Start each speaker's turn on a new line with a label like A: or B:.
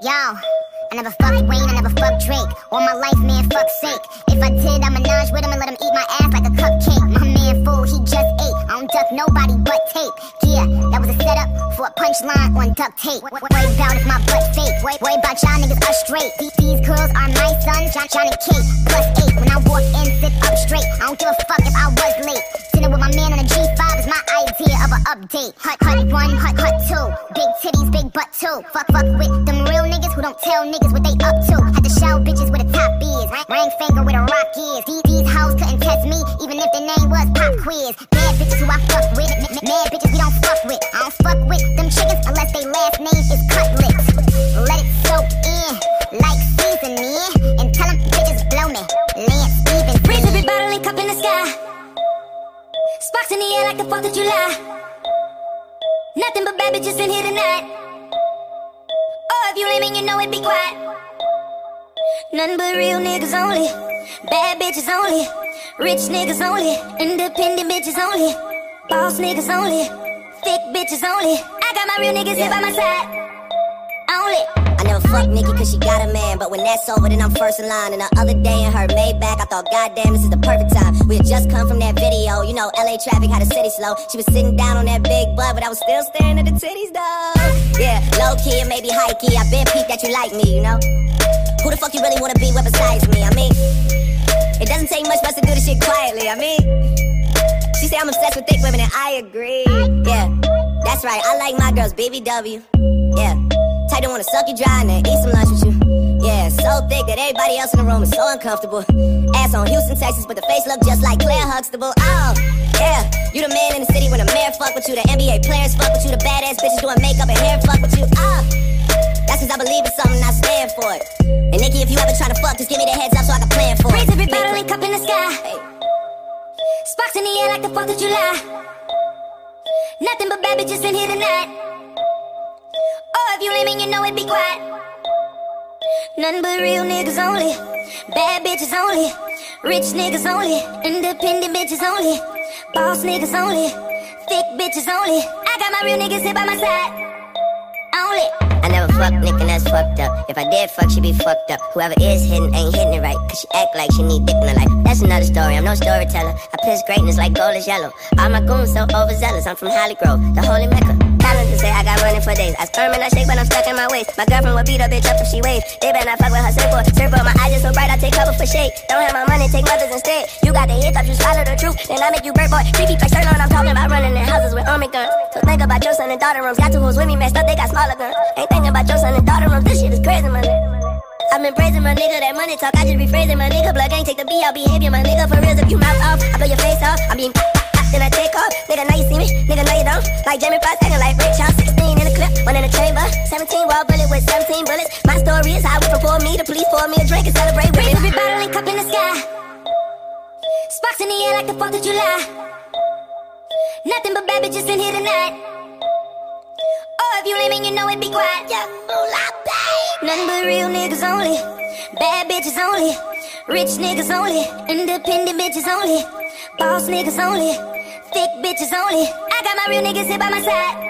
A: Yo, I never fucked Wayne, I never fucked Drake. All my life, man, fuck sake. If I did, I'd menage with him and let him eat my ass like a cupcake. My man, fool, he just ate. I don't duck nobody but tape. Yeah, that was a setup for a punchline on duct tape. Worry about if my butt fake. Worry about y'all niggas are straight. These, these girls are my son, John, Johnny Kate, plus eight. When I walk in, sit up straight. I don't give a fuck if I was late. Update. Hut, hut one, hut, hut two. Big titties, big butt too. Fuck, fuck with them real niggas who don't tell niggas what they up to. Had to show bitches where the top is. Ring finger where the rock is. These, hoes couldn't test me, even if their name was Pop Quiz. Bad bitches who I fuck with. Mad bitches we don't fuck with. I don't fuck with them chickens unless they last name is Cutlet. Let it soak in like seasoning. And tell them bitches blow me. Lance Stevens.
B: Raise every bottle and cup in the sky. Sparks in the air like the 4th of July. Bitches in here tonight. Oh, if you lame you know it, be quiet. Nothing but real niggas only. Bad bitches only. Rich niggas only. Independent bitches only. Boss niggas only. Thick bitches only. I got my real niggas here by my side. Only.
C: I never fuck Nikki cause she got a man. But when that's over, then I'm first in line. And the other day in her Maybach, I thought, goddamn, this is the perfect time. We had just come from that video. You know, LA traffic had the city slow. She was sitting down on that big butt, but I was still staring at the titties, though. Yeah, low key and maybe high key. I been peeped that you like me, you know? Who the fuck you really wanna be with besides me? I mean, it doesn't take much for us to do this shit quietly. I mean, she say I'm obsessed with thick women, and I agree. Yeah, that's right. I like my girls BBW. Yeah. Type don't wanna suck you dry and then eat some lunch with you. Yeah, so thick that everybody else in the room is so uncomfortable. Ass on Houston, Texas, but the face look just like Claire Huxtable. Oh, yeah, you the man in the city when the mayor fuck with you, the NBA players fuck with you, the badass bitches doing makeup and hair fuck with you. Oh, that's cause I believe in something, I stand for it. And Nikki, if you ever try to fuck, just give me the heads up so I can plan for it.
B: Raise every bottle and cup in the sky. Sparks in the air like the 4th of July. Nothing but bad bitches in here tonight. Lame and you know it, be quiet. Nothing but real niggas only. Bad bitches only. Rich niggas only. Independent bitches only. Boss niggas only. Thick bitches only. I got my real niggas here by my side. Only.
C: I never fucked Nick that's fucked up. If I did fuck, she be fucked up. Whoever is hitting ain't hitting it right. Cause she act like she need dick in her life. That's another story, I'm no storyteller. I piss greatness like gold is yellow. All my goons so overzealous, I'm from Holly Grove, the holy mecca. For days. I sperm and I shake, but I'm stuck in my waist. My girlfriend will beat a bitch up if she waves. They better not fuck with her surfboard. Surfboard, my eyes just so bright, I take cover for shade. Don't have my money, take mothers instead. You got the hiccups, you swallow the truth. Then I make you bird boy. Creepy like Sirloin, I'm talking about running in houses with army guns. So think about your son and daughter rooms. Got two hoes with me messed up, they got smaller guns. Ain't thinking about your son and daughter rooms. This shit is crazy, nigga. I've been praising my nigga, that money talk, I just be phrasing my nigga. Plug ain't take the B, I'll behavior, my nigga. For real, if you mouth off, I blow your face off. I mean, then I take off. Nigga, now you see me, nigga, now you don't. Like Jamie Foxx, acting like Ray Charles, one in the chamber. 17 wall bullet with 17 bullets. My story is how we for me, the police pour me a drink and celebrate with
B: every bottle and cup in the sky. Sparks in the air like the 4th of July. Nothing but bad bitches in here tonight. Oh, if you and you know it, be quiet. Yeah. Nothing but real niggas only. Bad bitches only. Rich niggas only. Independent bitches only. Boss niggas only. Thick bitches only. I got my real niggas here by my side.